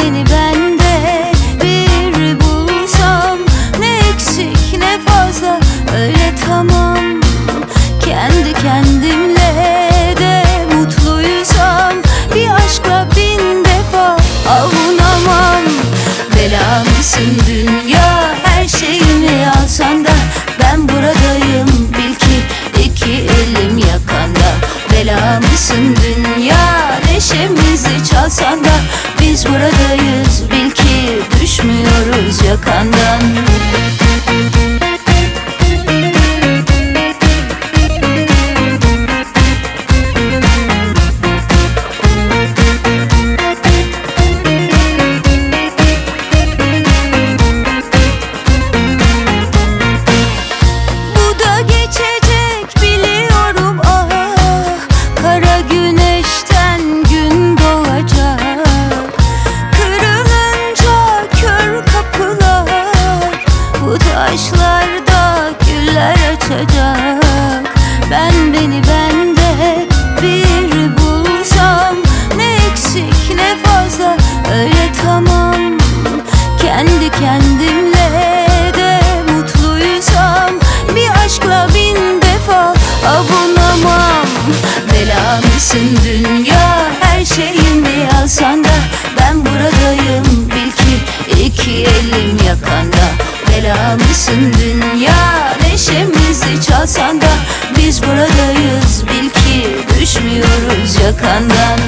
beni bende bir bulsam Ne eksik ne fazla. Öyle tamam Kendi kendimle de mutluysam Bir aşkla bin defa avunamam. Bela mısın dünya her şeyimi alsan da Ben buradayım. Bil ki iki elim yakanda. Bela mısın dünya? neşemizi çalsan da Biz buradayız. Bil ki düşmüyoruz yakandan. kaçacak. Ben beni bende bir bulsam Ne eksik ne fazla öyle tamam. Kendi kendimle de mutluysam Bir aşkla bin defa avunamam. Bela mısın dünya? Her şeyin beyaz sanda Ben buradayım bil ki iki elim yakanda mısın dünya? Neşemizi çalsan da Biz buradayız. Bil ki Düşmüyoruz yakandan